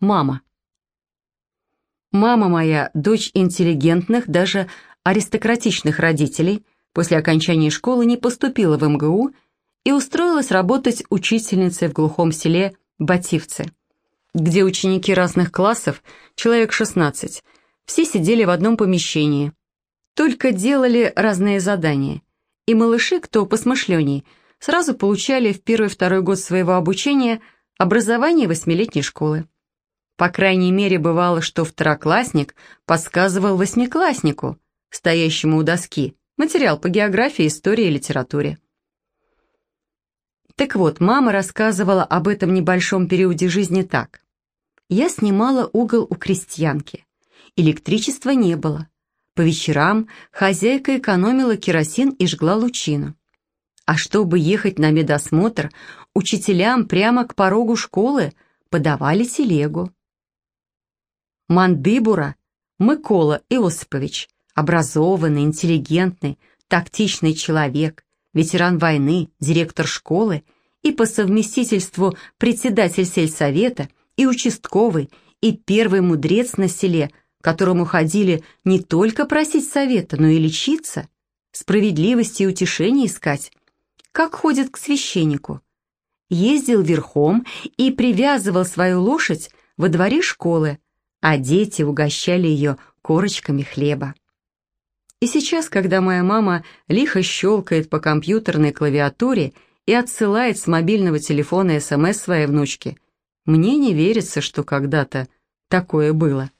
Мама. Мама моя, дочь интеллигентных, даже аристократичных родителей, после окончания школы не поступила в МГУ и устроилась работать учительницей в глухом селе Бативцы, где ученики разных классов, человек 16, все сидели в одном помещении, только делали разные задания, и малыши, кто посмышленней, сразу получали в первый-второй год своего обучения образование восьмилетней школы. По крайней мере, бывало, что второклассник подсказывал восьмикласснику, стоящему у доски, материал по географии, истории и литературе. Так вот, мама рассказывала об этом небольшом периоде жизни так. Я снимала угол у крестьянки. Электричества не было. По вечерам хозяйка экономила керосин и жгла лучину. А чтобы ехать на медосмотр, учителям прямо к порогу школы подавали телегу. Мандыбура Микола Иосипович, образованный, интеллигентный, тактичный человек, ветеран войны, директор школы и по совместительству председатель сельсовета и участковый, и первый мудрец на селе, которому ходили не только просить совета, но и лечиться, справедливости и утешения искать, как ходит к священнику. Ездил верхом и привязывал свою лошадь во дворе школы, а дети угощали ее корочками хлеба. И сейчас, когда моя мама лихо щелкает по компьютерной клавиатуре и отсылает с мобильного телефона СМС своей внучке, мне не верится, что когда-то такое было.